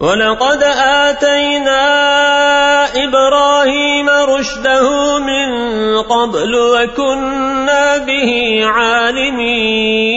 ولقد آتينا إبراهيم رشده من قبل وكنا به عالمين